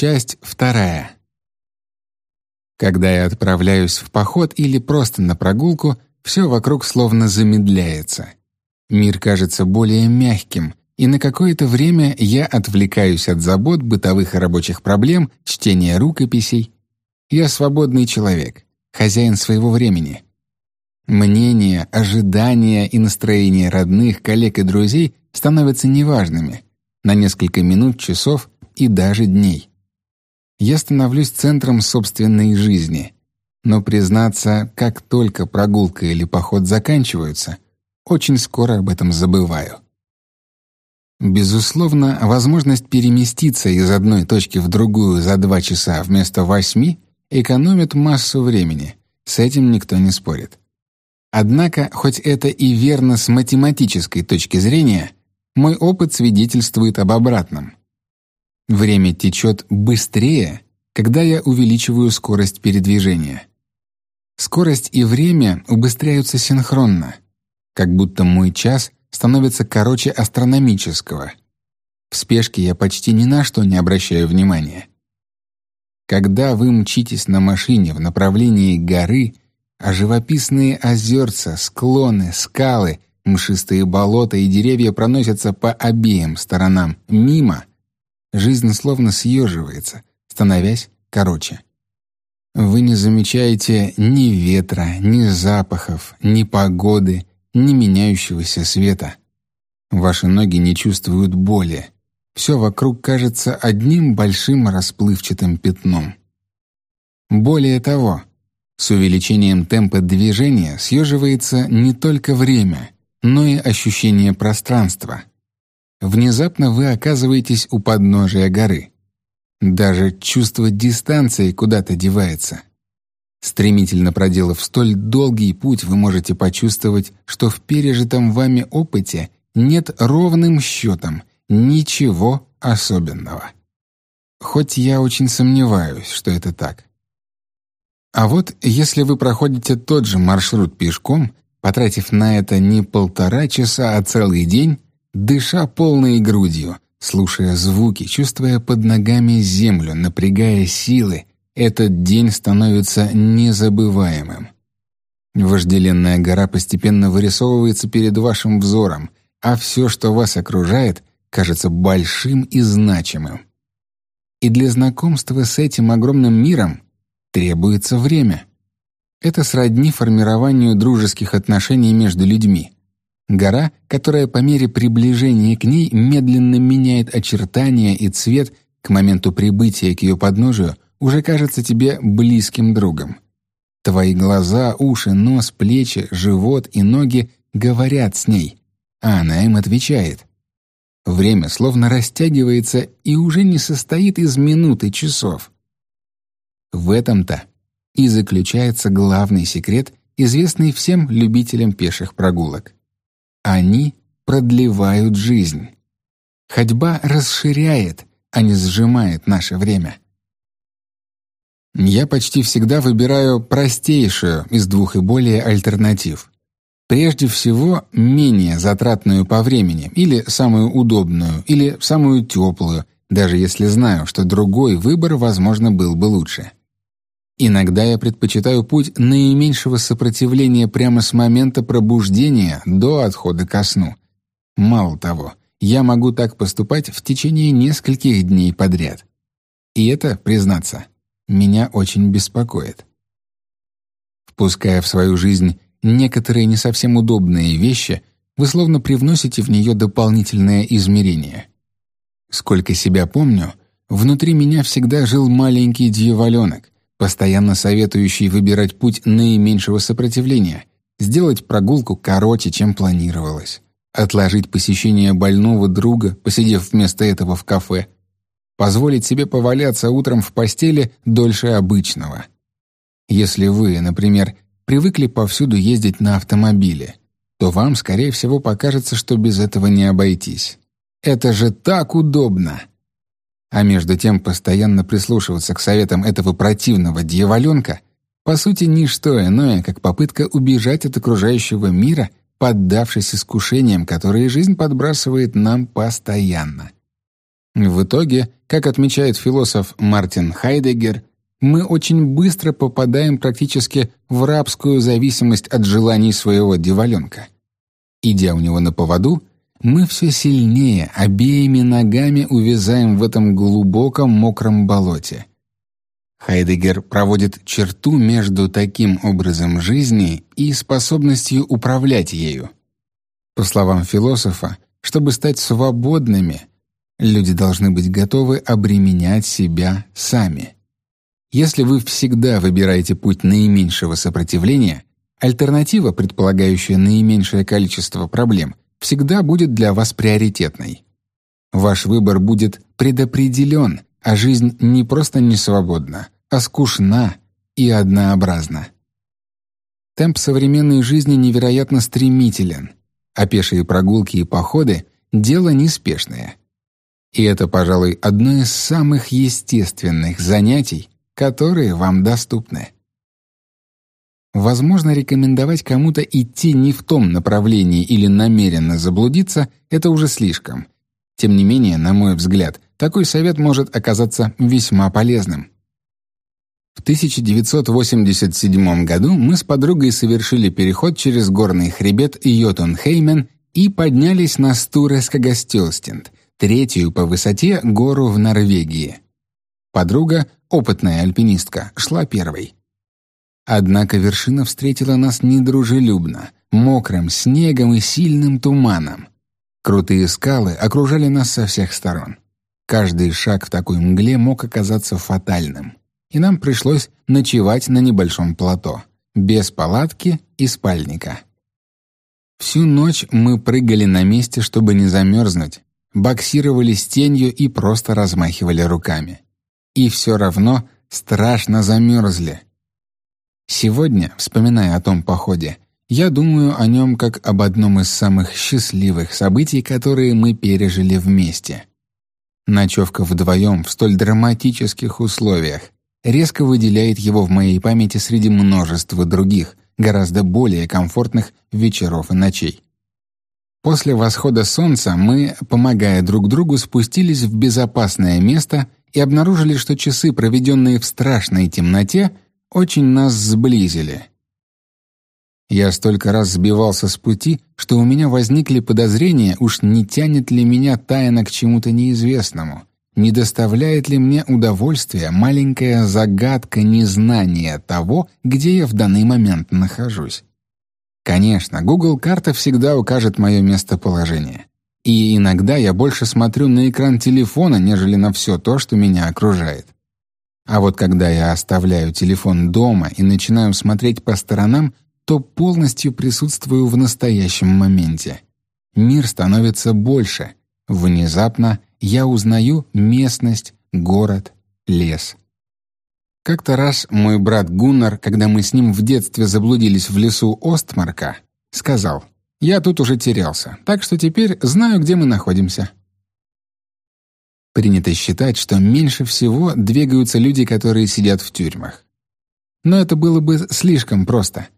Часть вторая. Когда я отправляюсь в поход или просто на прогулку, все вокруг словно замедляется. Мир кажется более мягким, и на какое-то время я отвлекаюсь от забот, бытовых и рабочих проблем, чтения рукописей. Я свободный человек, хозяин своего времени. Мнения, ожидания и настроения родных, коллег и друзей становятся неважными на несколько минут, часов и даже дней. Я становлюсь центром собственной жизни. Но признаться, как только прогулка или поход заканчиваются, очень скоро об этом забываю. Безусловно, возможность переместиться из одной точки в другую за два часа вместо восьми экономит массу времени. С этим никто не спорит. Однако, хоть это и верно с математической точки зрения, мой опыт свидетельствует об обратном. Время течет быстрее, когда я увеличиваю скорость передвижения. Скорость и время убыстряются синхронно, как будто мой час становится короче астрономического. В спешке я почти ни на что не обращаю внимания. Когда вы мчитесь на машине в направлении горы, а живописные озерца, склоны, скалы, мшистые болота и деревья проносятся по обеим сторонам мимо, жизнь словно съеживается, становясь короче. Вы не замечаете ни ветра, ни запахов, ни погоды, ни меняющегося света. Ваши ноги не чувствуют боли. Все вокруг кажется одним большим расплывчатым пятном. Более того, с увеличением темпа движения съеживается не только время, но и ощущение пространства. Внезапно вы оказываетесь у подножия горы. Даже чувство дистанции куда-то девается. Стремительно проделав столь долгий путь, вы можете почувствовать, что в пережитом вами опыте нет ровным счетом ничего особенного. Хоть я очень сомневаюсь, что это так. А вот если вы проходите тот же маршрут пешком, потратив на это не полтора часа, а целый день, дыша полной грудью, слушая звуки, чувствуя под ногами землю, напрягая силы, этот день становится незабываемым. Вожделенная гора постепенно вырисовывается перед вашим взором, а все, что вас окружает, кажется большим и значимым. И для знакомства с этим огромным миром требуется время. Это сродни формированию дружеских отношений между людьми. Гора, которая по мере приближения к ней медленно меняет очертания и цвет к моменту прибытия к ее подножию, уже кажется тебе близким другом. Твои глаза, уши, нос, плечи, живот и ноги говорят с ней, а она им отвечает. Время словно растягивается и уже не состоит из минут и часов. В этом-то и заключается главный секрет, известный всем любителям пеших прогулок. Они продлевают жизнь. Ходьба расширяет, а не сжимает наше время. Я почти всегда выбираю простейшую из двух и более альтернатив. Прежде всего, менее затратную по времени, или самую удобную, или самую теплую, даже если знаю, что другой выбор, возможно, был бы лучше. Иногда я предпочитаю путь наименьшего сопротивления прямо с момента пробуждения до отхода ко сну. Мало того, я могу так поступать в течение нескольких дней подряд. И это, признаться, меня очень беспокоит. Впуская в свою жизнь некоторые не совсем удобные вещи, вы словно привносите в нее дополнительное измерение. Сколько себя помню, внутри меня всегда жил маленький дьяволенок — постоянно советующий выбирать путь наименьшего сопротивления, сделать прогулку короче, чем планировалось, отложить посещение больного друга, посидев вместо этого в кафе, позволить себе поваляться утром в постели дольше обычного. Если вы, например, привыкли повсюду ездить на автомобиле, то вам, скорее всего, покажется, что без этого не обойтись. Это же так удобно! А между тем постоянно прислушиваться к советам этого противного дьяволенка по сути ничто иное, как попытка убежать от окружающего мира, поддавшись искушениям, которые жизнь подбрасывает нам постоянно. В итоге, как отмечает философ Мартин Хайдеггер, мы очень быстро попадаем практически в рабскую зависимость от желаний своего дьяволенка. Идя у него на поводу, мы все сильнее обеими ногами увязаем в этом глубоком мокром болоте. Хайдеггер проводит черту между таким образом жизни и способностью управлять ею. По словам философа, чтобы стать свободными, люди должны быть готовы обременять себя сами. Если вы всегда выбираете путь наименьшего сопротивления, альтернатива, предполагающая наименьшее количество проблем, всегда будет для вас приоритетной. Ваш выбор будет предопределен, а жизнь не просто не свободна, а скучна и однообразна. Темп современной жизни невероятно стремителен, а пешие прогулки и походы — дело неспешное. И это, пожалуй, одно из самых естественных занятий, которые вам доступны. Возможно, рекомендовать кому-то идти не в том направлении или намеренно заблудиться — это уже слишком. Тем не менее, на мой взгляд, такой совет может оказаться весьма полезным. В 1987 году мы с подругой совершили переход через горный хребет Йотунхеймен и поднялись на Стурескагастёлстенд, третью по высоте гору в Норвегии. Подруга, опытная альпинистка, шла первой. Однако вершина встретила нас недружелюбно, мокрым снегом и сильным туманом. Крутые скалы окружали нас со всех сторон. Каждый шаг в такой мгле мог оказаться фатальным, и нам пришлось ночевать на небольшом плато, без палатки и спальника. Всю ночь мы прыгали на месте, чтобы не замерзнуть, боксировали с тенью и просто размахивали руками и все равно страшно замерзли. Сегодня, вспоминая о том походе, я думаю о нем как об одном из самых счастливых событий, которые мы пережили вместе. Ночевка вдвоем в столь драматических условиях резко выделяет его в моей памяти среди множества других, гораздо более комфортных вечеров и ночей. После восхода солнца мы, помогая друг другу, спустились в безопасное место и обнаружили, что часы, проведенные в страшной темноте, очень нас сблизили. Я столько раз сбивался с пути, что у меня возникли подозрения, уж не тянет ли меня тайна к чему-то неизвестному, не доставляет ли мне удовольствия маленькая загадка незнания того, где я в данный момент нахожусь. Конечно, Google карта всегда укажет мое местоположение. И иногда я больше смотрю на экран телефона, нежели на все то, что меня окружает. А вот когда я оставляю телефон дома и начинаю смотреть по сторонам, то полностью присутствую в настоящем моменте. Мир становится больше. Внезапно я узнаю местность, город, лес. Как-то раз мой брат Гуннар, когда мы с ним в детстве заблудились в лесу Остмарка, сказал — я тут уже терялся, так что теперь знаю, где мы находимся. Принято считать, что меньше всего двигаются люди, которые сидят в тюрьмах. Но это было бы слишком просто.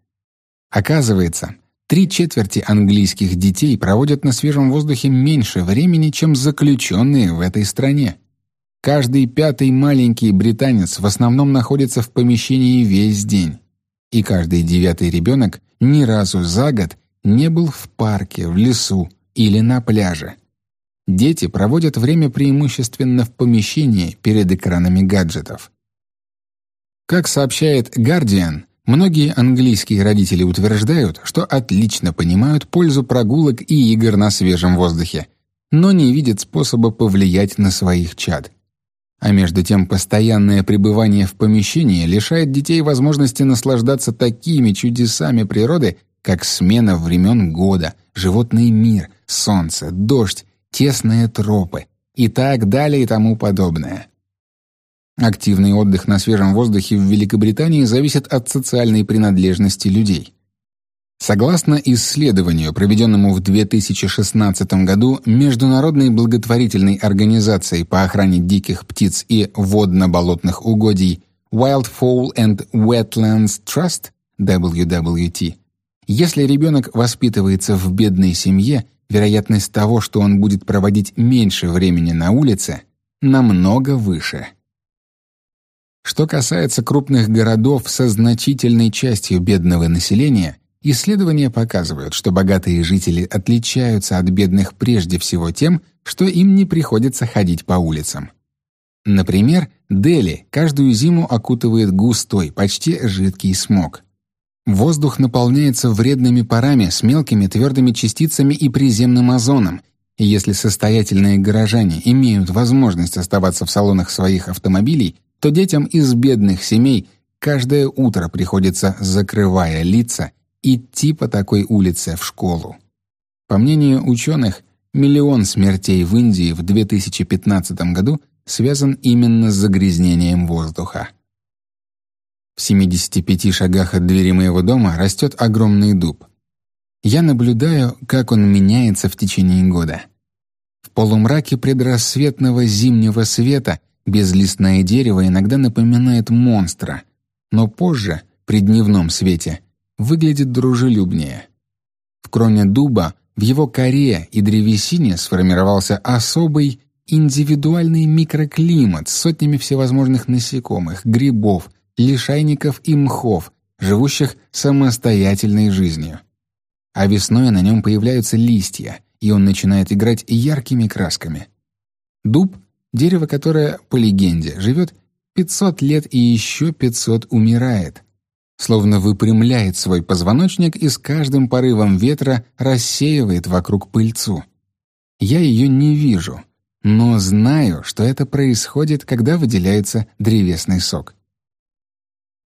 Оказывается, три четверти английских детей проводят на свежем воздухе меньше времени, чем заключенные в этой стране. Каждый пятый маленький британец в основном находится в помещении весь день. И каждый девятый ребенок ни разу за год не был в парке, в лесу или на пляже. Дети проводят время преимущественно в помещении перед экранами гаджетов. Как сообщает Guardian, многие английские родители утверждают, что отлично понимают пользу прогулок и игр на свежем воздухе, но не видят способа повлиять на своих чад. А между тем постоянное пребывание в помещении лишает детей возможности наслаждаться такими чудесами природы, как смена времен года, животный мир, солнце, дождь, тесные тропы и так далее и тому подобное. Активный отдых на свежем воздухе в Великобритании зависит от социальной принадлежности людей. Согласно исследованию, проведенному в 2016 году Международной благотворительной организацией по охране диких птиц и водно-болотных угодий Wildfowl and Wetlands Trust WWT, если ребенок воспитывается в бедной семье, вероятность того, что он будет проводить меньше времени на улице, намного выше. Что касается крупных городов со значительной частью бедного населения, исследования показывают, что богатые жители отличаются от бедных прежде всего тем, что им не приходится ходить по улицам. Например, Дели каждую зиму окутывает густой, почти жидкий смог. Воздух наполняется вредными парами с мелкими твердыми частицами и приземным озоном, и если состоятельные горожане имеют возможность оставаться в салонах своих автомобилей, то детям из бедных семей каждое утро приходится, закрывая лица, идти по такой улице в школу. По мнению ученых, миллион смертей в Индии в 2015 году связан именно с загрязнением воздуха. В 75 шагах от двери моего дома растет огромный дуб. Я наблюдаю, как он меняется в течение года. В полумраке предрассветного зимнего света безлистное дерево иногда напоминает монстра, но позже, при дневном свете, выглядит дружелюбнее. В кроне дуба, в его коре и древесине сформировался особый индивидуальный микроклимат с сотнями всевозможных насекомых, грибов, лишайников и мхов, живущих самостоятельной жизнью. А весной на нем появляются листья, и он начинает играть яркими красками. Дуб — дерево, которое, по легенде, живет 500 лет и еще 500 умирает. Словно выпрямляет свой позвоночник и с каждым порывом ветра рассеивает вокруг пыльцу. Я ее не вижу, но знаю, что это происходит, когда выделяется древесный сок.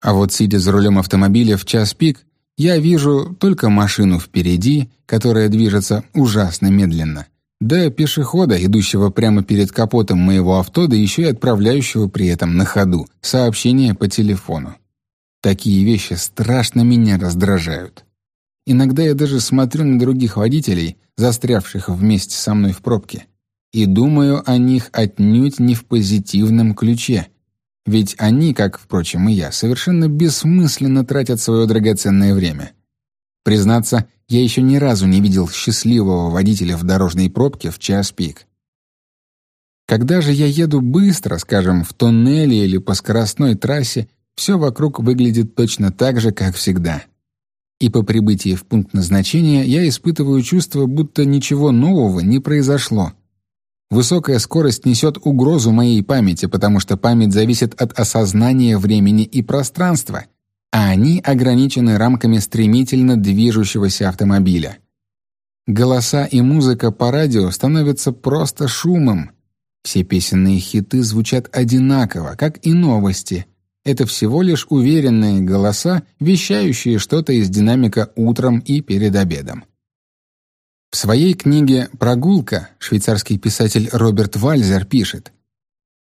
А вот сидя за рулем автомобиля в час пик, я вижу только машину впереди, которая движется ужасно медленно, да пешехода, идущего прямо перед капотом моего авто, да еще и отправляющего при этом на ходу сообщение по телефону. Такие вещи страшно меня раздражают. Иногда я даже смотрю на других водителей, застрявших вместе со мной в пробке, и думаю о них отнюдь не в позитивном ключе. Ведь они, как, впрочем, и я, совершенно бессмысленно тратят свое драгоценное время. Признаться, я еще ни разу не видел счастливого водителя в дорожной пробке в час пик. Когда же я еду быстро, скажем, в тоннеле или по скоростной трассе, все вокруг выглядит точно так же, как всегда. И по прибытии в пункт назначения я испытываю чувство, будто ничего нового не произошло. Высокая скорость несет угрозу моей памяти, потому что память зависит от осознания времени и пространства, а они ограничены рамками стремительно движущегося автомобиля. Голоса и музыка по радио становятся просто шумом. Все песенные хиты звучат одинаково, как и новости. Это всего лишь уверенные голоса, вещающие что-то из динамика утром и перед обедом. В своей книге «Прогулка» швейцарский писатель Роберт Вальзер пишет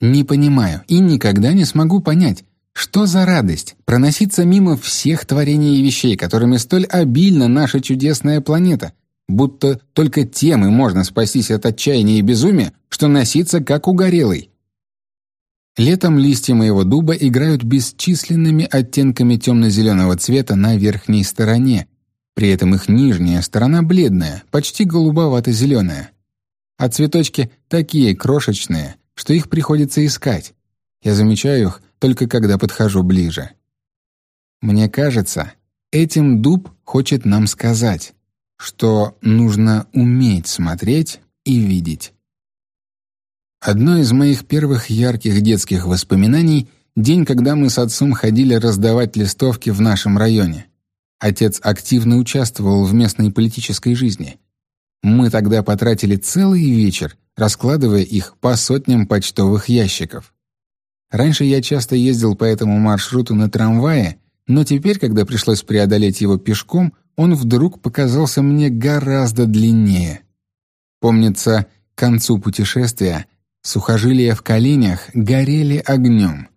«Не понимаю и никогда не смогу понять, что за радость проноситься мимо всех творений и вещей, которыми столь обильна наша чудесная планета, будто только тем и можно спастись от отчаяния и безумия, что носиться как угорелый». Летом листья моего дуба играют бесчисленными оттенками темно-зеленого цвета на верхней стороне, при этом их нижняя сторона бледная, почти голубовато-зеленая. А цветочки такие крошечные, что их приходится искать. Я замечаю их только когда подхожу ближе. Мне кажется, этим дуб хочет нам сказать, что нужно уметь смотреть и видеть. Одно из моих первых ярких детских воспоминаний — день, когда мы с отцом ходили раздавать листовки в нашем районе. Отец активно участвовал в местной политической жизни. Мы тогда потратили целый вечер, раскладывая их по сотням почтовых ящиков. Раньше я часто ездил по этому маршруту на трамвае, но теперь, когда пришлось преодолеть его пешком, он вдруг показался мне гораздо длиннее. Помнится, к концу путешествия сухожилия в коленях горели огнем.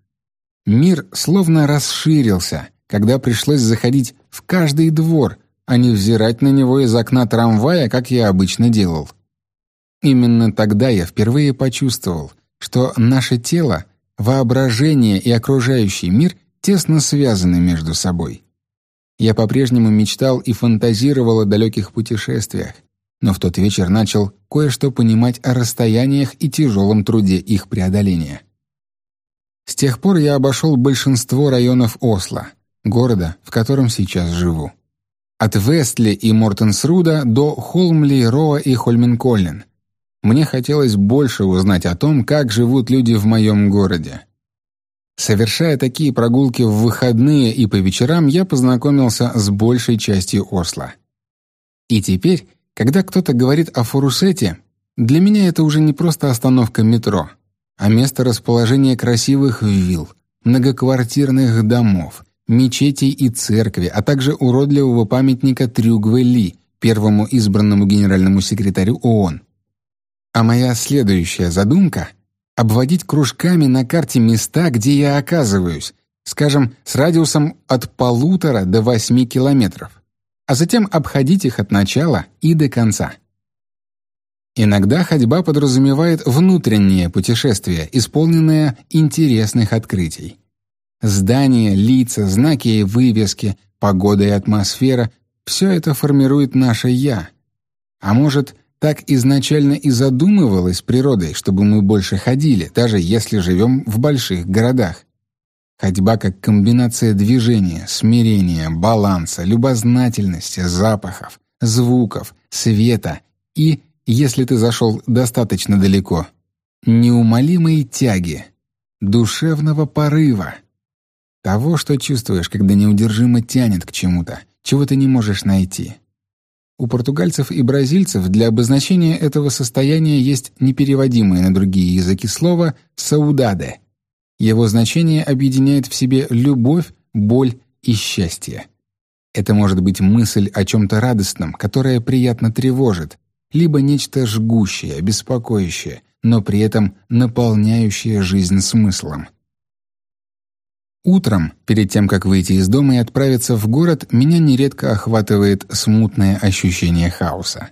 Мир словно расширился, когда пришлось заходить в каждый двор, а не взирать на него из окна трамвая, как я обычно делал. Именно тогда я впервые почувствовал, что наше тело, воображение и окружающий мир тесно связаны между собой. Я по-прежнему мечтал и фантазировал о далеких путешествиях. но в тот вечер начал кое-что понимать о расстояниях и тяжелом труде их преодоления. С тех пор я обошел большинство районов Осло, города, в котором сейчас живу. От Вестли и Мортенсруда до Холмли, Роа и Хольменколлен. Мне хотелось больше узнать о том, как живут люди в моем городе. Совершая такие прогулки в выходные и по вечерам, я познакомился с большей частью Осло. И теперь, когда кто-то говорит о Фурусете, для меня это уже не просто остановка метро — а место расположения красивых вилл, многоквартирных домов, мечетей и церкви, а также уродливого памятника Трюгве Ли, первому избранному генеральному секретарю ООН. А моя следующая задумка — обводить кружками на карте места, где я оказываюсь, скажем, с радиусом от полутора до восьми километров, а затем обходить их от начала и до конца. Иногда ходьба подразумевает внутреннее путешествие, исполненное интересных открытий. Здания, лица, знаки и вывески, погода и атмосфера — все это формирует наше «я». А может, так изначально и задумывалось природой, чтобы мы больше ходили, даже если живем в больших городах. Ходьба как комбинация движения, смирения, баланса, любознательности, запахов, звуков, света и если ты зашел достаточно далеко, неумолимой тяги, душевного порыва, того, что чувствуешь, когда неудержимо тянет к чему-то, чего ты не можешь найти. У португальцев и бразильцев для обозначения этого состояния есть непереводимое на другие языки слово «саудаде». Его значение объединяет в себе любовь, боль и счастье. Это может быть мысль о чем-то радостном, которая приятно тревожит, либо нечто жгущее, беспокоящее, но при этом наполняющее жизнь смыслом. Утром, перед тем, как выйти из дома и отправиться в город, меня нередко охватывает смутное ощущение хаоса.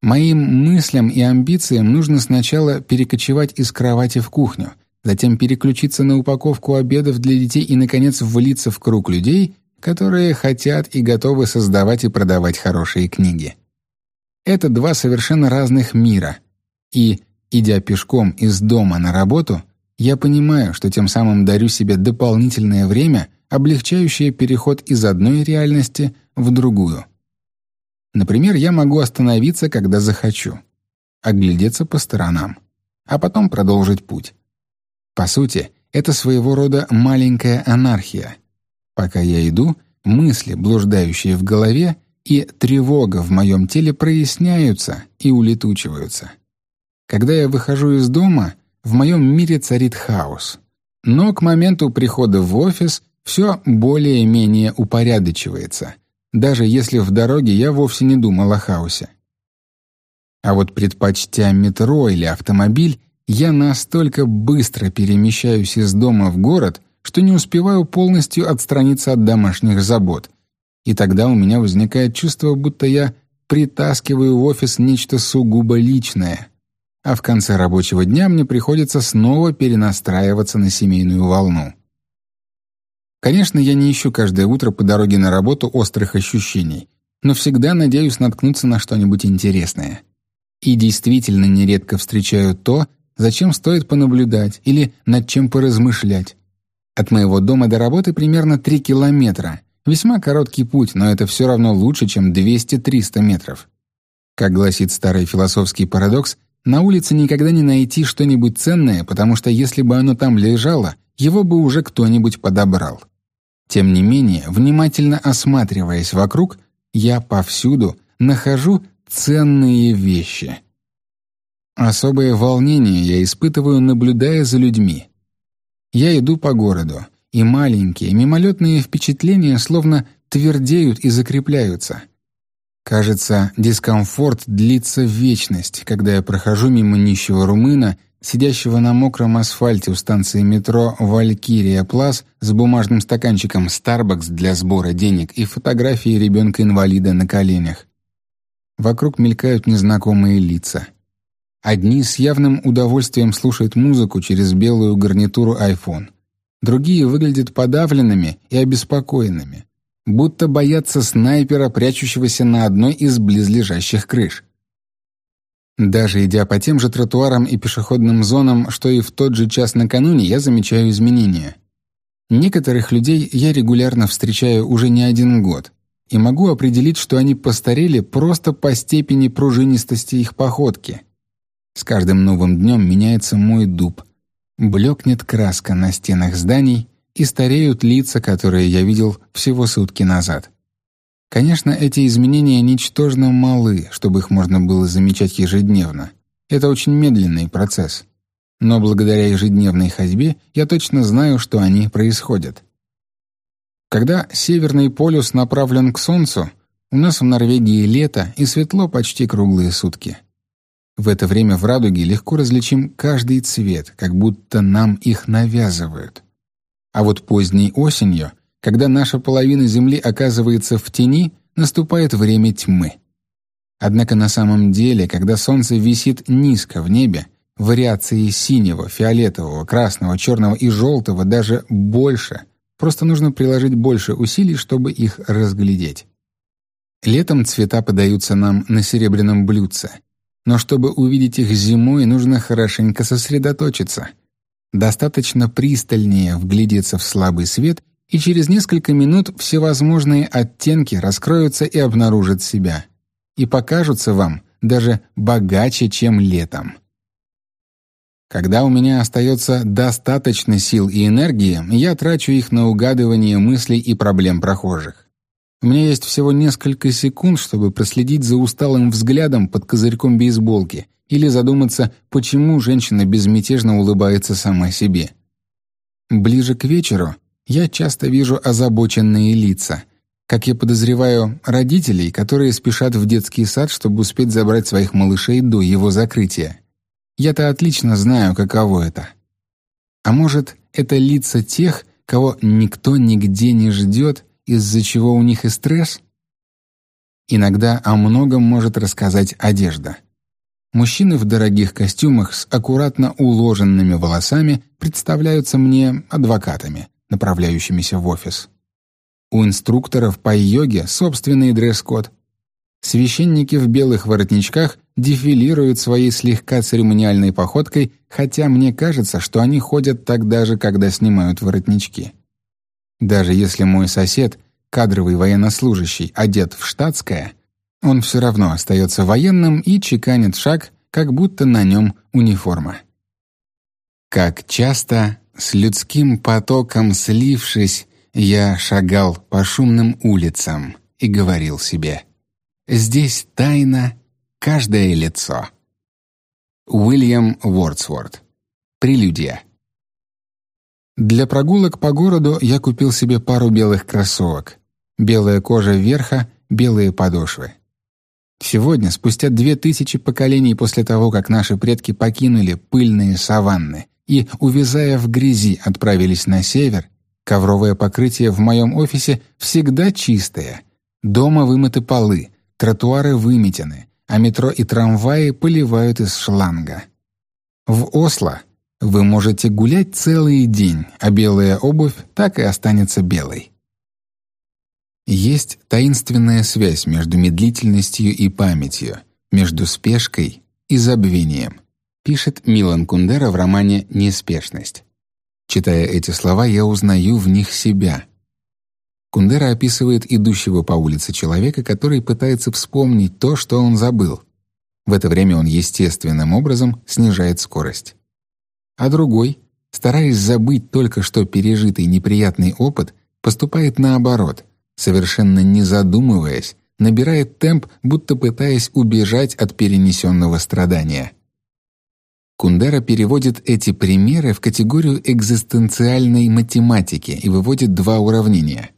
Моим мыслям и амбициям нужно сначала перекочевать из кровати в кухню, затем переключиться на упаковку обедов для детей и, наконец, влиться в круг людей, которые хотят и готовы создавать и продавать хорошие книги. Это два совершенно разных мира. И, идя пешком из дома на работу, я понимаю, что тем самым дарю себе дополнительное время, облегчающее переход из одной реальности в другую. Например, я могу остановиться, когда захочу, оглядеться по сторонам, а потом продолжить путь. По сути, это своего рода маленькая анархия. Пока я иду, мысли, блуждающие в голове, и тревога в моем теле проясняются и улетучиваются. Когда я выхожу из дома, в моем мире царит хаос. Но к моменту прихода в офис все более-менее упорядочивается, даже если в дороге я вовсе не думал о хаосе. А вот предпочтя метро или автомобиль, я настолько быстро перемещаюсь из дома в город, что не успеваю полностью отстраниться от домашних забот — и тогда у меня возникает чувство, будто я притаскиваю в офис нечто сугубо личное, а в конце рабочего дня мне приходится снова перенастраиваться на семейную волну. Конечно, я не ищу каждое утро по дороге на работу острых ощущений, но всегда надеюсь наткнуться на что-нибудь интересное. И действительно нередко встречаю то, зачем стоит понаблюдать или над чем поразмышлять. От моего дома до работы примерно 3 километра, Весьма короткий путь, но это все равно лучше, чем 200-300 метров. Как гласит старый философский парадокс, на улице никогда не найти что-нибудь ценное, потому что если бы оно там лежало, его бы уже кто-нибудь подобрал. Тем не менее, внимательно осматриваясь вокруг, я повсюду нахожу ценные вещи. Особое волнение я испытываю, наблюдая за людьми. Я иду по городу, и маленькие, мимолетные впечатления словно твердеют и закрепляются. Кажется, дискомфорт длится вечность, когда я прохожу мимо нищего румына, сидящего на мокром асфальте у станции метро «Валькирия Плас» с бумажным стаканчиком Starbucks для сбора денег и фотографией ребенка-инвалида на коленях. Вокруг мелькают незнакомые лица. Одни с явным удовольствием слушают музыку через белую гарнитуру iPhone. Другие выглядят подавленными и обеспокоенными, будто боятся снайпера, прячущегося на одной из близлежащих крыш. Даже идя по тем же тротуарам и пешеходным зонам, что и в тот же час накануне, я замечаю изменения. Некоторых людей я регулярно встречаю уже не один год и могу определить, что они постарели просто по степени пружинистости их походки. С каждым новым днем меняется мой дуб, блекнет краска на стенах зданий и стареют лица, которые я видел всего сутки назад. Конечно, эти изменения ничтожно малы, чтобы их можно было замечать ежедневно. Это очень медленный процесс. Но благодаря ежедневной ходьбе я точно знаю, что они происходят. Когда Северный полюс направлен к Солнцу, у нас в Норвегии лето и светло почти круглые сутки. В это время в радуге легко различим каждый цвет, как будто нам их навязывают. А вот поздней осенью когда наша половина Земли оказывается в тени, наступает время тьмы. Однако на самом деле, когда Солнце висит низко в небе, вариации синего, фиолетового, красного, черного и желтого даже больше. Просто нужно приложить больше усилий, чтобы их разглядеть. Летом цвета подаются нам на серебряном блюдце, но чтобы увидеть их зимой, нужно хорошенько сосредоточиться. Достаточно пристальнее вглядеться в слабый свет и через несколько минут всевозможные оттенки раскроются и обнаружат себя, и покажутся вам даже богаче, чем летом. Когда у меня остается достаточно сил и энергии, я трачу их на угадывание мыслей и проблем прохожих. У меня есть всего несколько секунд, чтобы проследить за усталым взглядом под козырьком бейсболки или задуматься, почему женщина безмятежно улыбается сама себе. Ближе к вечеру я часто вижу озабоченные лица. Как я подозреваю, родителей, которые спешат в детский сад, чтобы успеть забрать своих малышей до его закрытия. Я-то отлично знаю, каково это. А может, это лица тех, кого никто нигде не ждет, из-за чего у них и стресс? Иногда о многом может рассказать одежда. Мужчины в дорогих костюмах с аккуратно уложенными волосами представляются мне адвокатами, направляющимися в офис. У инструкторов по йоге собственный дресс-код. Священники в белых воротничках дефилируют своей слегка церемониальной походкой, хотя мне кажется, что они ходят так даже, когда снимают воротнички. Даже если мой сосед, кадровый военнослужащий, одет в штатское, он все равно остается военным и чеканит шаг, как будто на нем униформа. Как часто с людским потоком слившись, я шагал по шумным улицам и говорил себе «Здесь тайна каждое лицо». Уильям Уордсворт. Прелюдия. Для прогулок по городу я купил себе пару белых кроссовок. Белая кожа верха, белые подошвы. Сегодня, спустя две тысячи поколений после того, как наши предки покинули пыльные саванны и, увязая в грязи, отправились на север, ковровое покрытие в моем офисе всегда чистое. Дома вымыты полы, тротуары выметены, а метро и трамваи поливают из шланга. В Осло вы можете гулять целый день, а белая обувь так и останется белой. Есть таинственная связь между медлительностью и памятью, между спешкой и забвением пишет Милан Кундера в романе «Неспешность». Читая эти слова, я узнаю в них себя. Кундера описывает идущего по улице человека, который пытается вспомнить то, что он забыл. В это время он естественным образом снижает скорость. А другой, стараясь забыть только что пережитый неприятный опыт, поступает наоборот, совершенно не задумываясь, набирает темп, будто пытаясь убежать от перенесенного страдания. Кундера переводит эти примеры в категорию экзистенциальной математики и выводит два уравнения.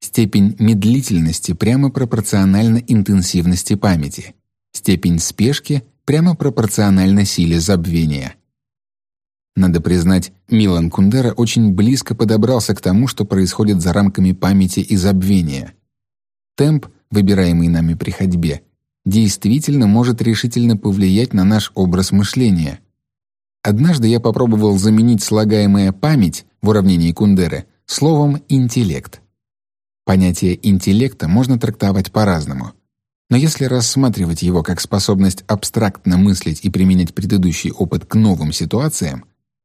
Степень медлительности прямо пропорциональна интенсивности памяти, степень спешки прямо пропорциональна силе забвения. Надо признать, Милан Кундера очень близко подобрался к тому, что происходит за рамками памяти и забвения. Темп, выбираемый нами при ходьбе, действительно может решительно повлиять на наш образ мышления. Однажды я попробовал заменить слагаемое «память» в уравнении Кундеры словом «интеллект». Понятие интеллекта можно трактовать по-разному. Но если рассматривать его как способность абстрактно мыслить и применять предыдущий опыт к новым ситуациям,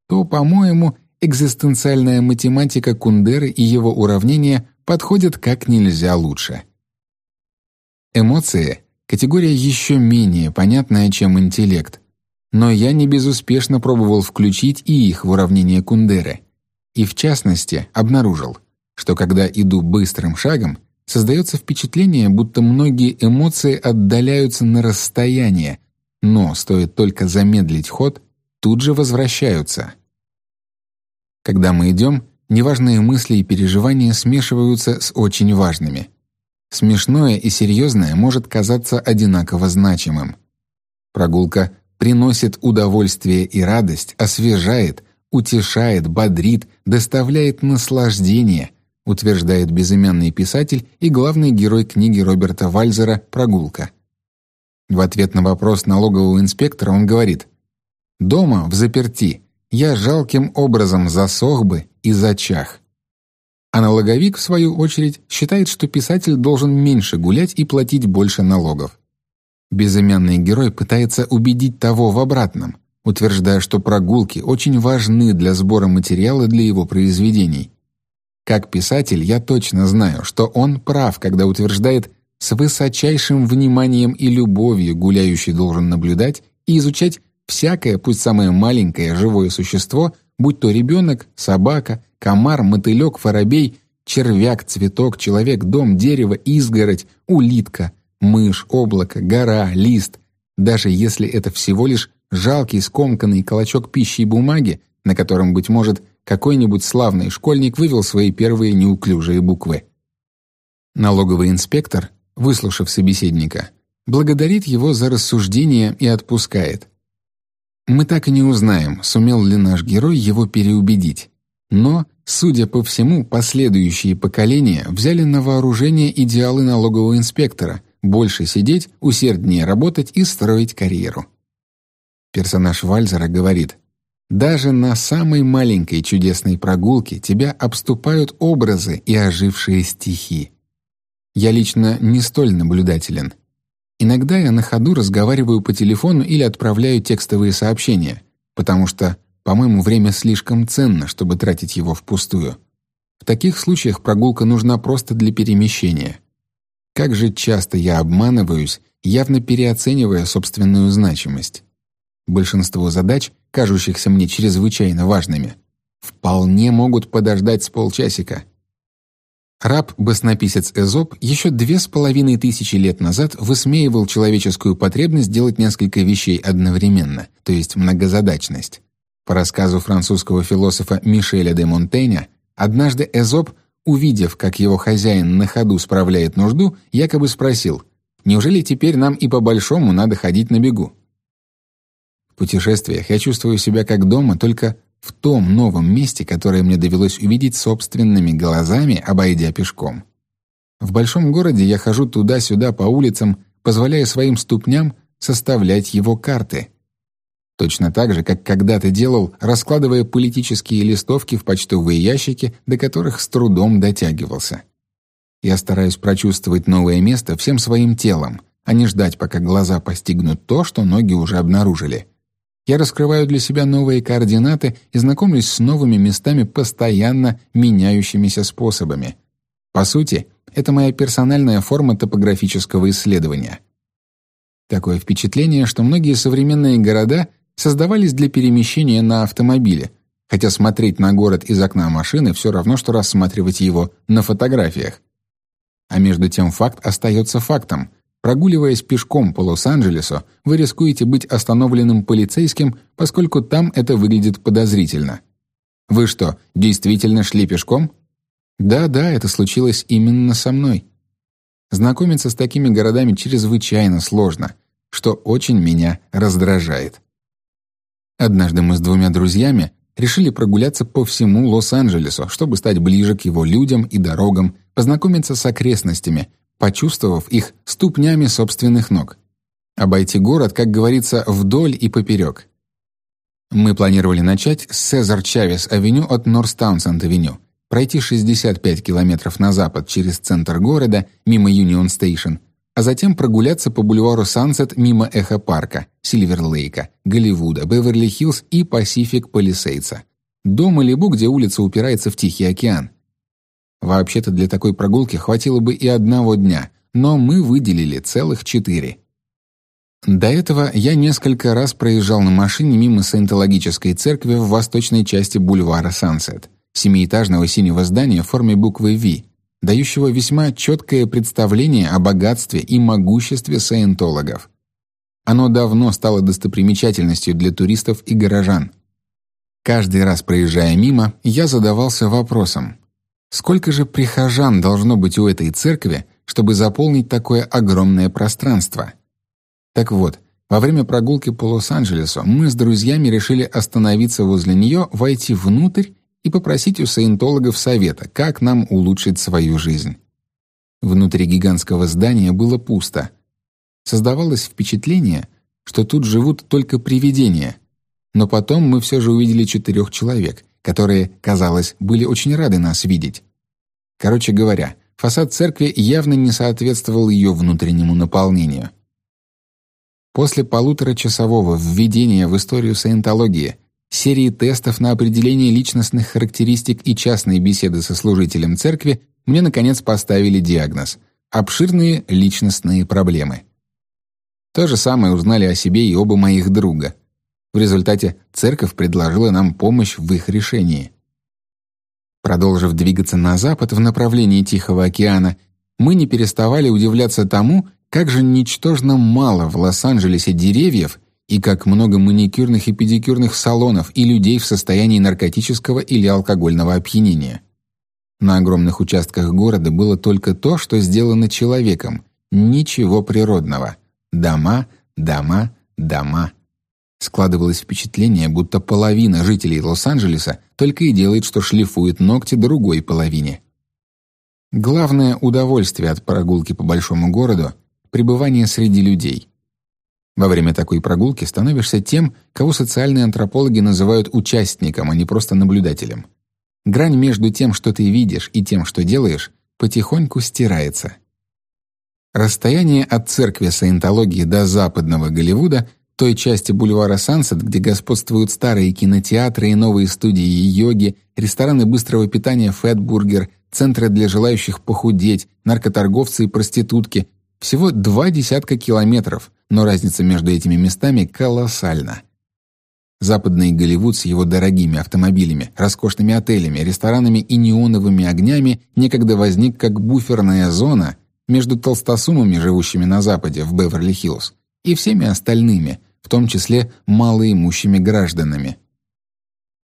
то, по-моему, экзистенциальная математика Кундеры и его уравнения подходят как нельзя лучше. Эмоции — категория еще менее понятная, чем интеллект, но я не безуспешно пробовал включить и их в уравнение Кундеры, и в частности обнаружил, что когда иду быстрым шагом, создается впечатление, будто многие эмоции отдаляются на расстояние, но стоит только замедлить ход, тут же возвращаются. Когда мы идем, неважные мысли и переживания смешиваются с очень важными. Смешное и серьезное может казаться одинаково значимым. Прогулка приносит удовольствие и радость, освежает, утешает, бодрит, доставляет наслаждение, утверждает безымянный писатель и главный герой книги Роберта Вальзера «Прогулка». В ответ на вопрос налогового инспектора он говорит «Дома, в заперти, я жалким образом засох бы и зачах». А налоговик, в свою очередь, считает, что писатель должен меньше гулять и платить больше налогов. Безымянный герой пытается убедить того в обратном, утверждая, что прогулки очень важны для сбора материала для его произведений. Как писатель я точно знаю, что он прав, когда утверждает «с высочайшим вниманием и любовью гуляющий должен наблюдать и изучать всякое, пусть самое маленькое живое существо, будь то ребенок, собака, комар, мотылек, воробей, червяк, цветок, человек, дом, дерево, изгородь, улитка, мышь, облако, гора, лист, даже если это всего лишь жалкий скомканный клочок пищи и бумаги, на котором, быть может, какой-нибудь славный школьник вывел свои первые неуклюжие буквы. Налоговый инспектор, выслушав собеседника, благодарит его за рассуждение и отпускает. Мы так и не узнаем, сумел ли наш герой его переубедить. Но, судя по всему, последующие поколения взяли на вооружение идеалы налогового инспектора — больше сидеть, усерднее работать и строить карьеру. Персонаж Вальзера говорит, даже на самой маленькой чудесной прогулке тебя обступают образы и ожившие стихи. Я лично не столь наблюдателен. Иногда я на ходу разговариваю по телефону или отправляю текстовые сообщения, потому что, по-моему, время слишком ценно, чтобы тратить его впустую. В таких случаях прогулка нужна просто для перемещения. Как же часто я обманываюсь, явно переоценивая собственную значимость. Большинство задач, кажущихся мне чрезвычайно важными, вполне могут подождать с полчасика. Раб-баснописец Эзоп еще две с половиной тысячи лет назад высмеивал человеческую потребность делать несколько вещей одновременно, то есть многозадачность. По рассказу французского философа Мишеля де Монтейня, однажды Эзоп, увидев, как его хозяин на ходу справляет нужду, якобы спросил, «Неужели теперь нам и по-большому надо ходить на бегу?» путешествиях я чувствую себя как дома только в том новом месте, которое мне довелось увидеть собственными глазами, обойдя пешком. В большом городе я хожу туда-сюда по улицам, позволяя своим ступням составлять его карты. Точно так же, как когда-то делал, раскладывая политические листовки в почтовые ящики, до которых с трудом дотягивался. Я стараюсь прочувствовать новое место всем своим телом, а не ждать, пока глаза постигнут то, что ноги уже обнаружили. Я раскрываю для себя новые координаты и знакомлюсь с новыми местами постоянно меняющимися способами. По сути, это моя персональная форма топографического исследования. Такое впечатление, что многие современные города создавались для перемещения на автомобиле, хотя смотреть на город из окна машины все равно, что рассматривать его на фотографиях. А между тем факт остается фактом. Прогуливаясь пешком по Лос-Анджелесу, вы рискуете быть остановленным полицейским, поскольку там это выглядит подозрительно. Вы что, действительно шли пешком? Да-да, это случилось именно со мной. Знакомиться с такими городами чрезвычайно сложно, что очень меня раздражает. Однажды мы с двумя друзьями решили прогуляться по всему Лос-Анджелесу, чтобы стать ближе к его людям и дорогам, познакомиться с окрестностями, почувствовав их ступнями собственных ног. Обойти город, как говорится, вдоль и поперек. Мы планировали начать с Сезар Чавес-авеню от Норстаунсенд-авеню, пройти 65 километров на запад через центр города, мимо Юнион Стейшн, а затем прогуляться по бульвару Сансет мимо Эхо-парка, Сильвер-Лейка, Голливуда, Беверли-Хиллз и Пасифик Палисейдса. До Малибу, где улица упирается в Тихий океан. Вообще-то для такой прогулки хватило бы и одного дня, но мы выделили целых четыре. До этого я несколько раз проезжал на машине мимо Саентологической церкви в восточной части бульвара Сансет, семиэтажного синего здания в форме буквы V, дающего весьма четкое представление о богатстве и могуществе саентологов. Оно давно стало достопримечательностью для туристов и горожан. Каждый раз проезжая мимо, я задавался вопросом, сколько же прихожан должно быть у этой церкви, чтобы заполнить такое огромное пространство? Так вот, во время прогулки по Лос-Анджелесу мы с друзьями решили остановиться возле нее, войти внутрь и попросить у саентологов совета, как нам улучшить свою жизнь. Внутри гигантского здания было пусто. Создавалось впечатление, что тут живут только привидения. Но потом мы все же увидели четырех человек, которые, казалось, были очень рады нас видеть. Короче говоря, фасад церкви явно не соответствовал ее внутреннему наполнению. После полуторачасового введения в историю саентологии серии тестов на определение личностных характеристик и частной беседы со служителем церкви мне, наконец, поставили диагноз — обширные личностные проблемы. То же самое узнали о себе и оба моих друга. В результате церковь предложила нам помощь в их решении. Продолжив двигаться на запад в направлении Тихого океана, мы не переставали удивляться тому, как же ничтожно мало в Лос-Анджелесе деревьев и как много маникюрных и педикюрных салонов и людей в состоянии наркотического или алкогольного опьянения. На огромных участках города было только то, что сделано человеком, ничего природного. Дома, дома, дома. Складывалось впечатление, будто половина жителей Лос-Анджелеса только и делает, что шлифует ногти другой половине. Главное удовольствие от прогулки по большому городу — пребывание среди людей. Во время такой прогулки становишься тем, кого социальные антропологи называют участником, а не просто наблюдателем. Грань между тем, что ты видишь, и тем, что делаешь, потихоньку стирается. Расстояние от церкви саентологии до западного Голливуда, той части бульвара Сансет, где господствуют старые кинотеатры и новые студии йоги, рестораны быстрого питания «Фэтбургер», центры для желающих похудеть, наркоторговцы и проститутки, всего два десятка километров, но разница между этими местами колоссальна. Западный Голливуд с его дорогими автомобилями, роскошными отелями, ресторанами и неоновыми огнями некогда возник как буферная зона между толстосумами, живущими на Западе, в Беверли-Хиллз, и всеми остальными, в том числе малоимущими гражданами.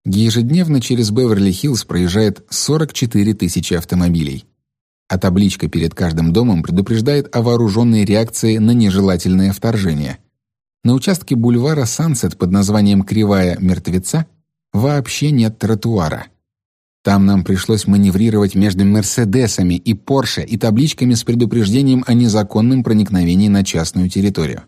Ежедневно через Беверли-Хиллз проезжает 44 тысячи автомобилей а табличка перед каждым домом предупреждает о вооруженной реакции на нежелательное вторжение. На участке бульвара Сансет под названием Кривая мертвеца вообще нет тротуара. Там нам пришлось маневрировать между Мерседесами и Порше и табличками с предупреждением о незаконном проникновении на частную территорию.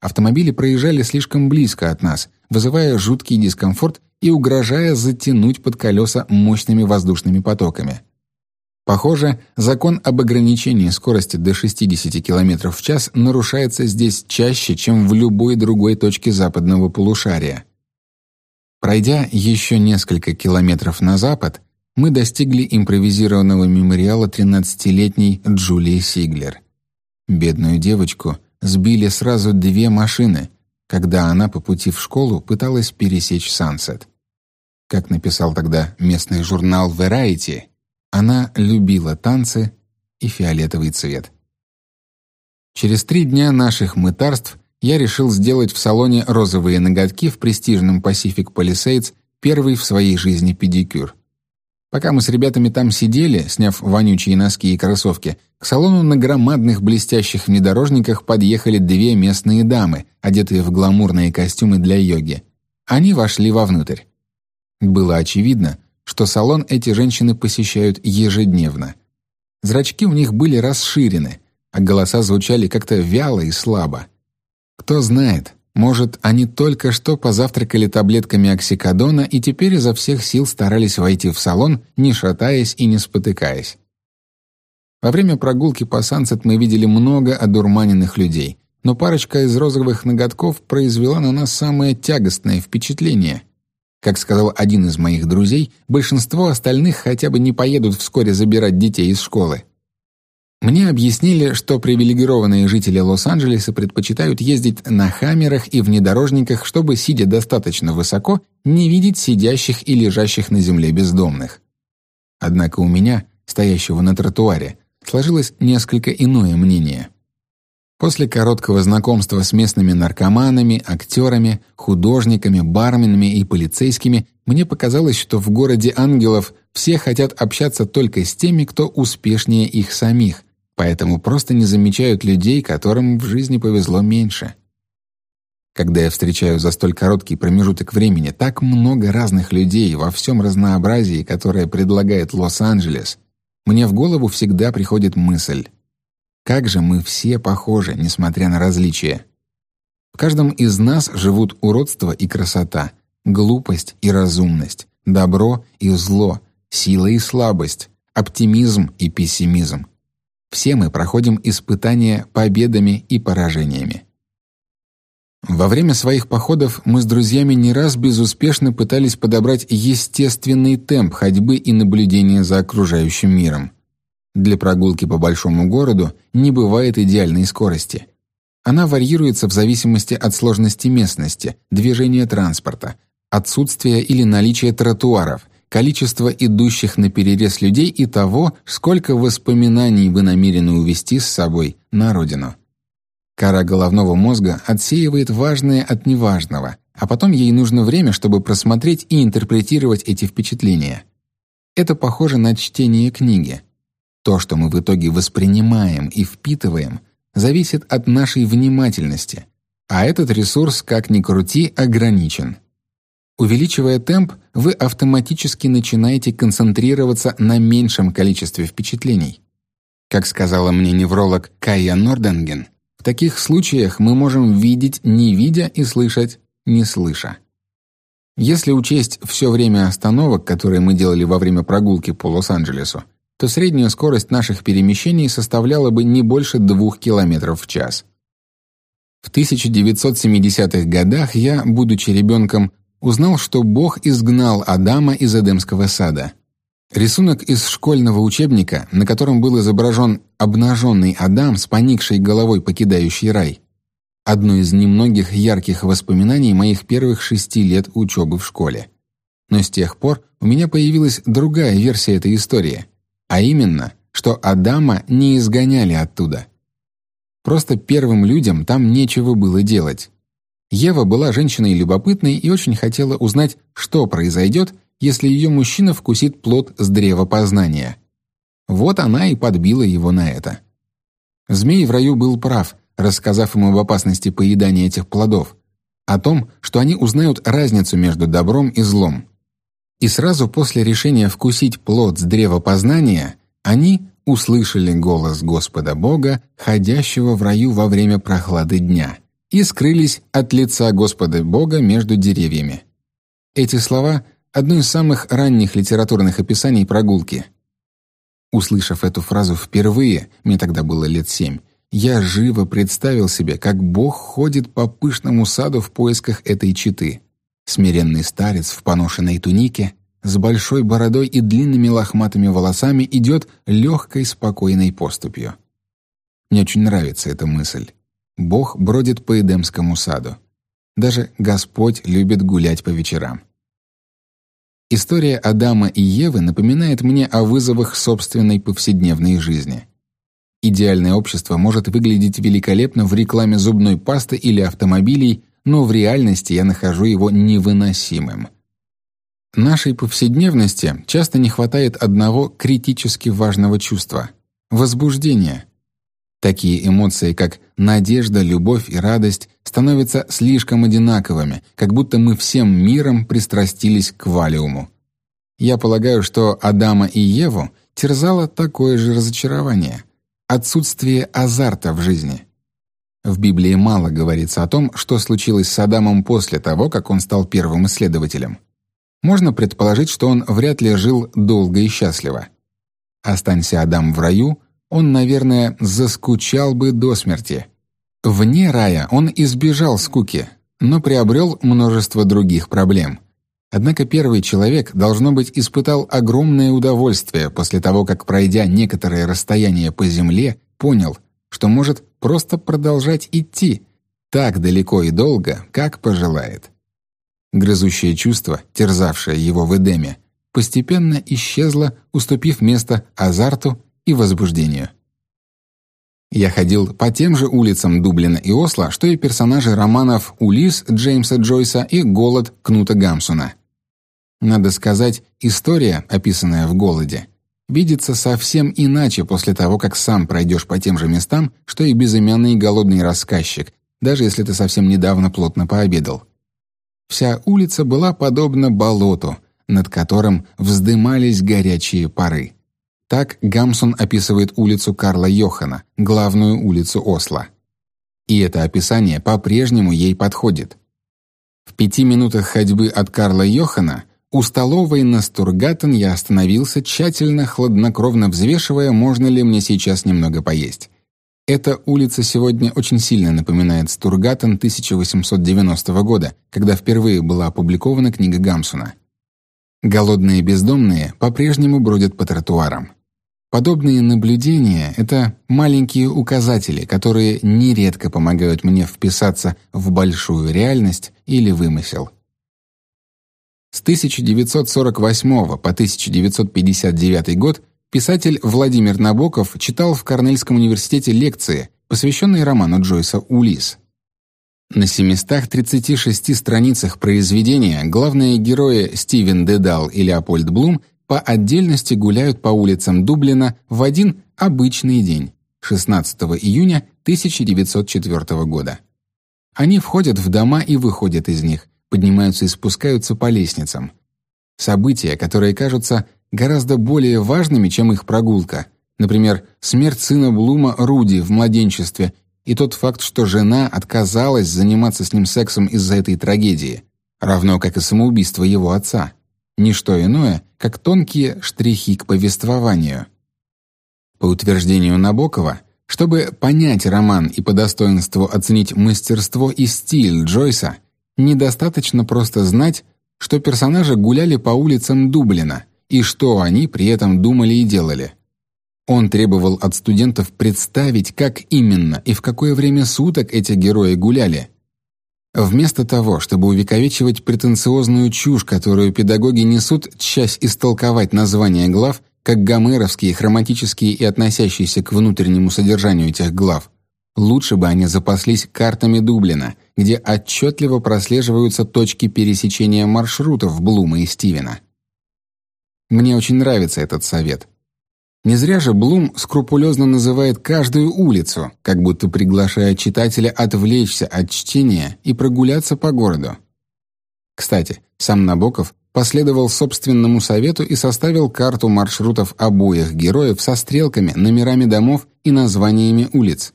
Автомобили проезжали слишком близко от нас, вызывая жуткий дискомфорт и угрожая затянуть под колеса мощными воздушными потоками. Похоже, закон об ограничении скорости до 60 км в час нарушается здесь чаще, чем в любой другой точке западного полушария. Пройдя еще несколько километров на запад, мы достигли импровизированного мемориала 13-летней Джулии Сиглер. Бедную девочку сбили сразу две машины, когда она по пути в школу пыталась пересечь Сансет. Как написал тогда местный журнал Variety, она любила танцы и фиолетовый цвет. Через три дня наших мытарств я решил сделать в салоне розовые ноготки в престижном Pacific Palisades первый в своей жизни педикюр. Пока мы с ребятами там сидели, сняв вонючие носки и кроссовки, к салону на громадных блестящих внедорожниках подъехали две местные дамы, одетые в гламурные костюмы для йоги. Они вошли вовнутрь. Было очевидно, что салон эти женщины посещают ежедневно. Зрачки у них были расширены, а голоса звучали как-то вяло и слабо. Кто знает, может, они только что позавтракали таблетками оксикодона и теперь изо всех сил старались войти в салон, не шатаясь и не спотыкаясь. Во время прогулки по Сансет мы видели много одурманенных людей, но парочка из розовых ноготков произвела на нас самое тягостное впечатление. Как сказал один из моих друзей, большинство остальных хотя бы не поедут вскоре забирать детей из школы. Мне объяснили, что привилегированные жители Лос-Анджелеса предпочитают ездить на хаммерах и внедорожниках, чтобы, сидя достаточно высоко, не видеть сидящих и лежащих на земле бездомных. Однако у меня, стоящего на тротуаре, сложилось несколько иное мнение. После короткого знакомства с местными наркоманами, актерами, художниками, барменами и полицейскими мне показалось, что в городе ангелов все хотят общаться только с теми, кто успешнее их самих, поэтому просто не замечают людей, которым в жизни повезло меньше. Когда я встречаю за столь короткий промежуток времени так много разных людей во всем разнообразии, которое предлагает Лос-Анджелес, мне в голову всегда приходит мысль: как же мы все похожи, несмотря на различия. В каждом из нас живут уродство и красота, глупость и разумность, добро и зло, сила и слабость, оптимизм и пессимизм. Все мы проходим испытания победами и поражениями. Во время своих походов мы с друзьями не раз безуспешно пытались подобрать естественный темп ходьбы и наблюдения за окружающим миром. Для прогулки по большому городу не бывает идеальной скорости. Она варьируется в зависимости от сложности местности, движения транспорта, отсутствия или наличия тротуаров, количества идущих на перерез людей и того, сколько воспоминаний вы намерены увезти с собой на родину. Кора головного мозга отсеивает важное от неважного, а потом ей нужно время, чтобы просмотреть и интерпретировать эти впечатления. Это похоже на чтение книги. То, что мы в итоге воспринимаем и впитываем, зависит от нашей внимательности, а этот ресурс, как ни крути, ограничен. Увеличивая темп, вы автоматически начинаете концентрироваться на меньшем количестве впечатлений. Как сказала мне невролог Кайя Норденген, таких случаях мы можем видеть, не видя, и слышать, не слыша. Если учесть все время остановок, которые мы делали во время прогулки по Лос-Анджелесу, то средняя скорость наших перемещений составляла бы не больше двух километров в час. В 1970-х годах я, будучи ребенком, узнал, что Бог изгнал Адама из Эдемского сада. Рисунок из школьного учебника, на котором был изображен обнаженный Адам с поникшей головой, покидающий рай. Одно из немногих ярких воспоминаний моих первых шести лет учебы в школе. Но с тех пор у меня появилась другая версия этой истории, а именно, что Адама не изгоняли оттуда. Просто первым людям там нечего было делать. Ева была женщиной любопытной и очень хотела узнать, что произойдет, если ее мужчина вкусит плод с древа познания. Вот она и подбила его на это. Змей в раю был прав, рассказав ему об опасности поедания этих плодов, о том, что они узнают разницу между добром и злом. И сразу после решения вкусить плод с древа познания, они услышали голос Господа Бога, ходящего в раю во время прохлады дня, и скрылись от лица Господа Бога между деревьями. Эти слова одно из самых ранних литературных описаний прогулки. Услышав эту фразу впервые, мне тогда было лет семь, я живо представил себе, как Бог ходит по пышному саду в поисках этой читы. Смиренный старец в поношенной тунике, с большой бородой и длинными лохматыми волосами идет легкой, спокойной поступью. Мне очень нравится эта мысль. Бог бродит по Эдемскому саду. Даже Господь любит гулять по вечерам. История Адама и Евы напоминает мне о вызовах собственной повседневной жизни. Идеальное общество может выглядеть великолепно в рекламе зубной пасты или автомобилей, но в реальности я нахожу его невыносимым. Нашей повседневности часто не хватает одного критически важного чувства возбуждения. Такие эмоции, как надежда, любовь и радость, становятся слишком одинаковыми, как будто мы всем миром пристрастились к валиуму. Я полагаю, что Адама и Еву терзало такое же разочарование — отсутствие азарта в жизни. В Библии мало говорится о том, что случилось с Адамом после того, как он стал первым исследователем. Можно предположить, что он вряд ли жил долго и счастливо. Останься Адам в раю, он, наверное, заскучал бы до смерти. Вне рая он избежал скуки, но приобрел множество других проблем. Однако первый человек, должно быть, испытал огромное удовольствие после того, как, пройдя некоторое расстояние по земле, понял, что может просто продолжать идти так далеко и долго, как пожелает. Грызущее чувство, терзавшее его в Эдеме, постепенно исчезло, уступив место азарту и возбуждению. Я ходил по тем же улицам Дублина и Осло, что и персонажи романов «Улис» Джеймса Джойса и «Голод» Кнута Гамсуна. Надо сказать, история, описанная в «Голоде», видится совсем иначе после того, как сам пройдешь по тем же местам, что и безымянный голодный рассказчик, даже если ты совсем недавно плотно пообедал. Вся улица была подобна болоту, над которым вздымались горячие пары. Так Гамсон описывает улицу Карла Йохана, главную улицу Осло. И это описание по-прежнему ей подходит. В пяти минутах ходьбы от Карла Йохана у столовой на Стургатен я остановился, тщательно, хладнокровно взвешивая, можно ли мне сейчас немного поесть. Эта улица сегодня очень сильно напоминает Стургатен 1890 года, когда впервые была опубликована книга Гамсуна. Голодные бездомные по-прежнему бродят по тротуарам. Подобные наблюдения — это маленькие указатели, которые нередко помогают мне вписаться в большую реальность или вымысел. С 1948 по 1959 год писатель Владимир Набоков читал в Корнельском университете лекции, посвященные роману Джойса «Улисс». На 736 страницах произведения главные герои Стивен Дедал и Леопольд Блум по отдельности гуляют по улицам Дублина в один обычный день, 16 июня 1904 года. Они входят в дома и выходят из них, поднимаются и спускаются по лестницам. События, которые кажутся гораздо более важными, чем их прогулка. Например, смерть сына Блума Руди в младенчестве и тот факт, что жена отказалась заниматься с ним сексом из-за этой трагедии, равно как и самоубийство его отца. Ничто иное, как тонкие штрихи к повествованию. По утверждению Набокова, чтобы понять роман и по достоинству оценить мастерство и стиль Джойса, недостаточно просто знать, что персонажи гуляли по улицам Дублина и что они при этом думали и делали. Он требовал от студентов представить, как именно и в какое время суток эти герои гуляли. Вместо того, чтобы увековечивать претенциозную чушь, которую педагоги несут, часть истолковать названия глав, как гомеровские, хроматические и относящиеся к внутреннему содержанию этих глав, лучше бы они запаслись картами Дублина, где отчетливо прослеживаются точки пересечения маршрутов Блума и Стивена. Мне очень нравится этот совет. Не зря же Блум скрупулезно называет каждую улицу, как будто приглашая читателя отвлечься от чтения и прогуляться по городу. Кстати, сам Набоков последовал собственному совету и составил карту маршрутов обоих героев со стрелками, номерами домов и названиями улиц.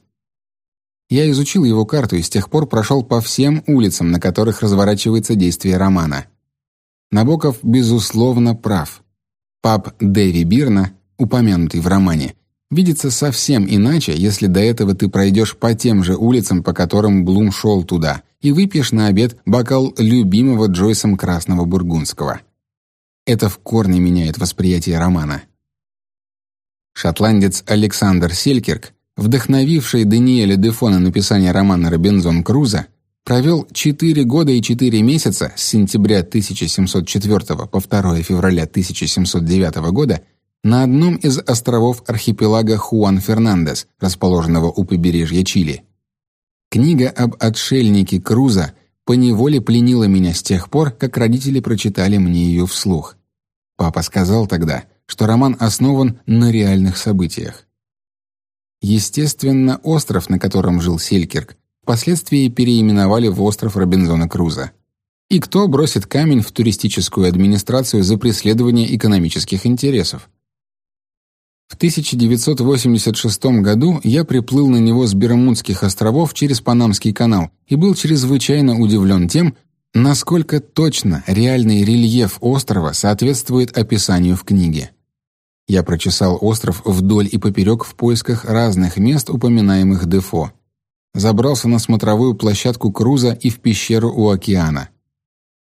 Я изучил его карту и с тех пор прошел по всем улицам, на которых разворачивается действие романа. Набоков, безусловно, прав. Паб Дэви Бирна, упомянутый в романе, видится совсем иначе, если до этого ты пройдешь по тем же улицам, по которым Блум шел туда, и выпьешь на обед бокал любимого Джойсом красного бургундского. Это в корне меняет восприятие романа. Шотландец Александр Селькирк, вдохновивший Даниэля Дефо на написание романа «Робинзон Крузо», провел 4 года и 4 месяца с сентября 1704 по 2 февраля 1709 года на одном из островов архипелага Хуан Фернандес, расположенного у побережья Чили. Книга об отшельнике Круза поневоле пленила меня с тех пор, как родители прочитали мне ее вслух. Папа сказал тогда, что роман основан на реальных событиях. Естественно, остров, на котором жил Селькирк, впоследствии переименовали в остров Робинзона Круза. И кто бросит камень в туристическую администрацию за преследование экономических интересов? В 1986 году я приплыл на него с Бермудских островов через Панамский канал и был чрезвычайно удивлен тем, насколько точно реальный рельеф острова соответствует описанию в книге. Я прочесал остров вдоль и поперек в поисках разных мест, упоминаемых Дефо. Забрался на смотровую площадку Круза и в пещеру у океана.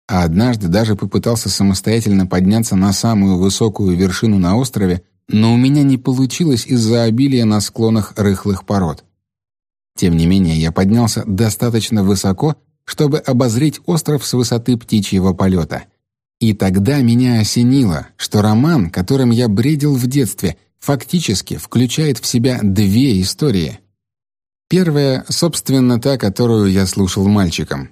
А однажды даже попытался самостоятельно подняться на самую высокую вершину на острове, но у меня не получилось из-за обилия на склонах рыхлых пород. Тем не менее, я поднялся достаточно высоко, чтобы обозреть остров с высоты птичьего полета. И тогда меня осенило, что роман, которым я бредил в детстве, фактически включает в себя две истории. Первая, собственно, та, которую я слушал мальчиком.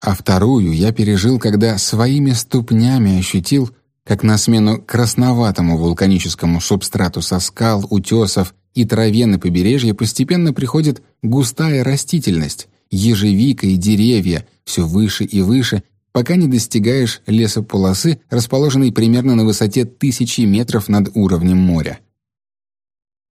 А вторую я пережил, когда своими ступнями ощутил, как на смену красноватому вулканическому субстрату со скал, утесов и траве на побережье постепенно приходит густая растительность, ежевика и деревья, все выше и выше, пока не достигаешь лесополосы, расположенной примерно на высоте тысячи метров над уровнем моря.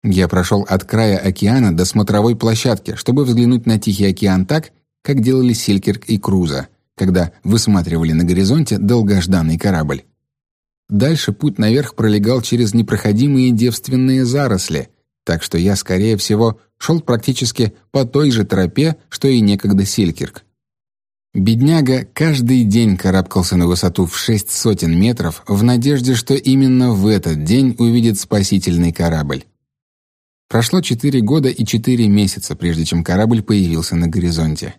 Я прошел от края океана до смотровой площадки, чтобы взглянуть на Тихий океан так, как делали Селькерк и Круза, когда высматривали на горизонте долгожданный корабль. Дальше путь наверх пролегал через непроходимые девственные заросли, так что я, скорее всего, шел практически по той же тропе, что и некогда Селькирк. Бедняга каждый день карабкался на высоту в шесть сотен метров в надежде, что именно в этот день увидит спасительный корабль. Прошло четыре года и четыре месяца, прежде чем корабль появился на горизонте.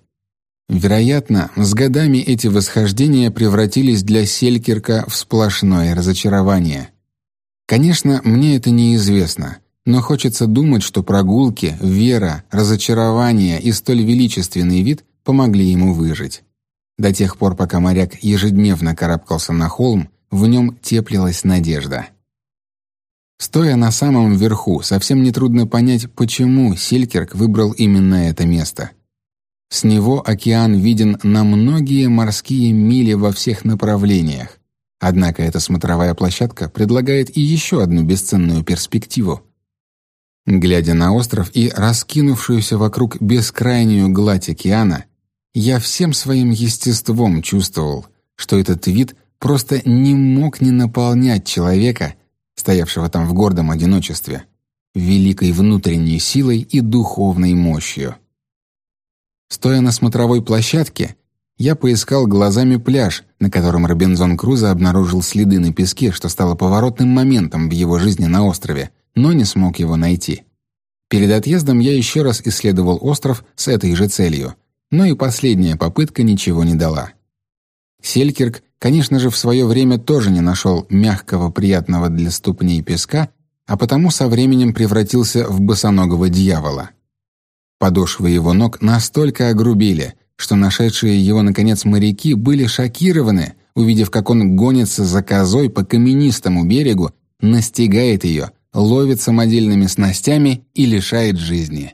Вероятно, с годами эти восхождения превратились для Селькирка в сплошное разочарование. Конечно, мне это неизвестно, но хочется думать, что прогулки, вера, разочарование и столь величественный вид помогли ему выжить. До тех пор, пока моряк ежедневно карабкался на холм, в нем теплилась надежда. Стоя на самом верху, совсем нетрудно понять, почему Селькерк выбрал именно это место. С него океан виден на многие морские мили во всех направлениях. Однако эта смотровая площадка предлагает и еще одну бесценную перспективу. Глядя на остров и раскинувшуюся вокруг бескрайнюю гладь океана, я всем своим естеством чувствовал, что этот вид просто не мог не наполнять человека, стоявшего там в гордом одиночестве, великой внутренней силой и духовной мощью. Стоя на смотровой площадке, я поискал глазами пляж, на котором Робинзон Крузо обнаружил следы на песке, что стало поворотным моментом в его жизни на острове — но не смог его найти. Перед отъездом я еще раз исследовал остров с этой же целью, но и последняя попытка ничего не дала. Селькирк, конечно же, в свое время тоже не нашел мягкого, приятного для ступней песка, а потому со временем превратился в босоногого дьявола. Подошвы его ног настолько огрубели, что нашедшие его, наконец, моряки были шокированы, увидев, как он гонится за козой по каменистому берегу, настигает ее, ловит самодельными снастями и лишает жизни.